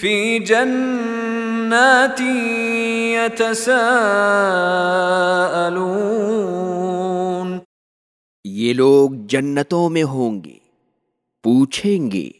فی جنات یتساءلون۔ یہ لوگ جنتوں میں ہوں گے پوچھیں گے